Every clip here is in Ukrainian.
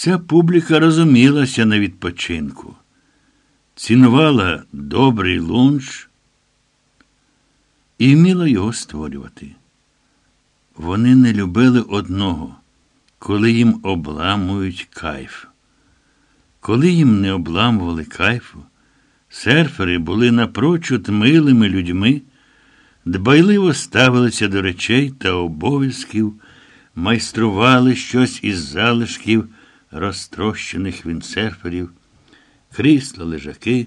Ця публіка розумілася на відпочинку, цінувала добрий лунч і вміла його створювати. Вони не любили одного, коли їм обламують кайф. Коли їм не обламували кайфу, серфери були напрочуд милими людьми, дбайливо ставилися до речей та обов'язків, майстрували щось із залишків розтрощених вінсерферів, крісла, лежаки,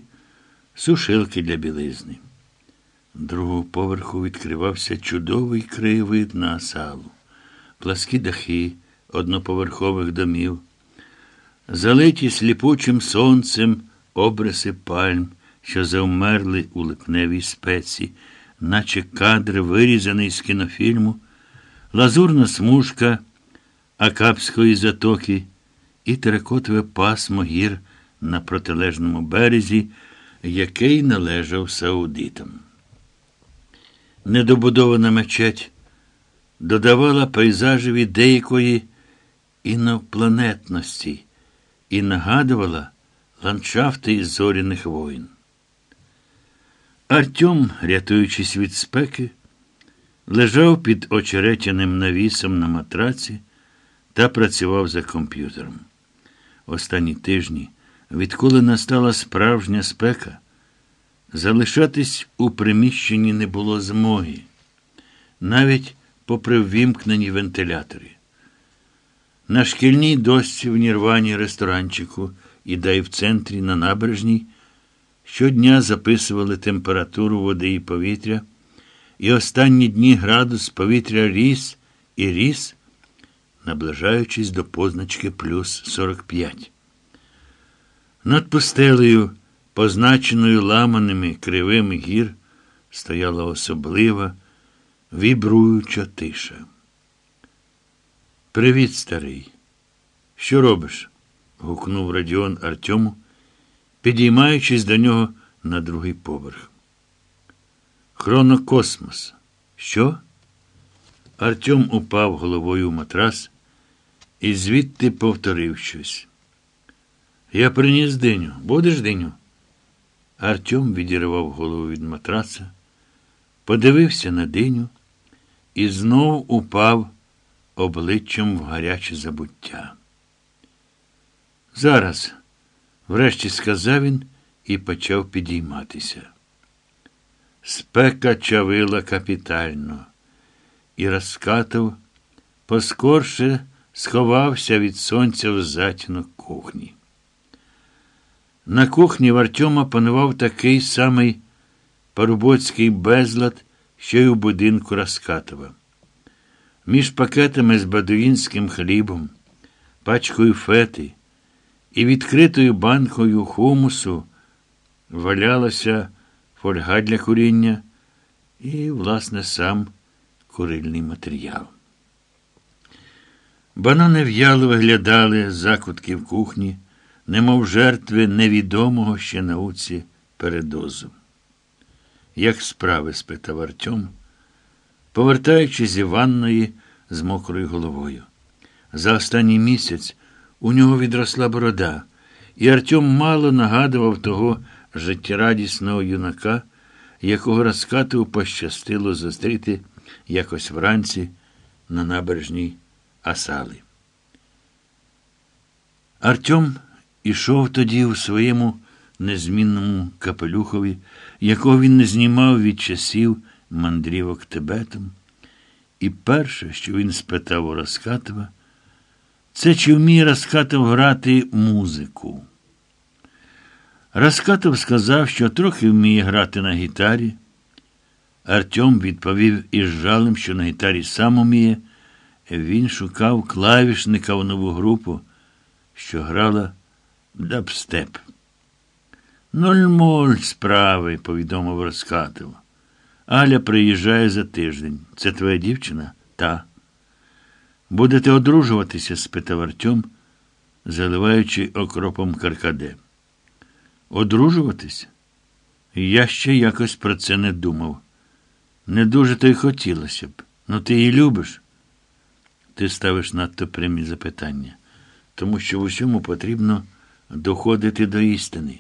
сушилки для білизни. Другого поверху відкривався чудовий краєвид на асалу, пласкі дахи одноповерхових домів, залиті сліпучим сонцем обриси пальм, що завмерли у липневій спеці, наче кадр, вирізаний з кінофільму, лазурна смужка Акапської затоки і теракотове пасмо гір на протилежному березі, який належав саудитам. Недобудована мечеть додавала пейзажеві деякої інопланетності і нагадувала ландшафти із зоряних воїн. Артем, рятуючись від спеки, лежав під очеретяним навісом на матраці та працював за комп'ютером. Останні тижні, відколи настала справжня спека, залишатись у приміщенні не було змоги, навіть попри ввімкнені вентилятори. На шкільній дошці в Нірвані ресторанчику і дай в центрі на набережній щодня записували температуру води і повітря, і останні дні градус повітря ріс і ріс, наближаючись до позначки плюс 45. Над пустелею, позначеною ламаними кривими гір, стояла особлива, вібруюча тиша. Привіт, старий. Що робиш? гукнув Радіон Артему, підіймаючись до нього на другий поверх. Хронокосмос. Що? Артем упав головою в матрас і звідти повторив щось. Я приніс диню. Будеш диню? Артем відірвав голову від матраса, подивився на диню і знов упав обличчям в гаряче забуття. Зараз, врешті сказав він і почав підійматися. Спека чавила капітально, і розкатав, поскорше сховався від сонця в затінок кухні. На кухні в Артема панував такий самий парубоцький безлад, що й у будинку Раскатова. Між пакетами з бадуїнським хлібом, пачкою фети і відкритою банкою хумусу валялася фольга для куріння і, власне, сам курильний матеріал. Банани в'яло виглядали з закутків кухні, немов жертви невідомого ще науці передозу. Як справи? спитав Артем, повертаючись зі ванної з мокрою головою. За останній місяць у нього відросла борода, і Артем мало нагадував того життєрадісного юнака, якого розкату пощастило зустріти якось вранці на набережній Асали. Артем ішов тоді у своєму незмінному капелюхові, якого він не знімав від часів мандрівок Тибетом. І перше, що він спитав у Раскатова, це чи вміє Раскатов грати музику. Раскатов сказав, що трохи вміє грати на гітарі. Артем відповів із жалем, що на гітарі сам уміє. Він шукав клавішника в нову групу, що грала дабстеп. Ноль-моль справи, повідомив Раскатов. Аля приїжджає за тиждень. Це твоя дівчина? Та. Будете одружуватися? спитав Артем, заливаючи окропом каркаде. Одружуватись? Я ще якось про це не думав. Не дуже то й хотілося б. Ну ти її любиш? Ти ставиш надто прямі запитання. тому що в усьому потрібно доходити до істини.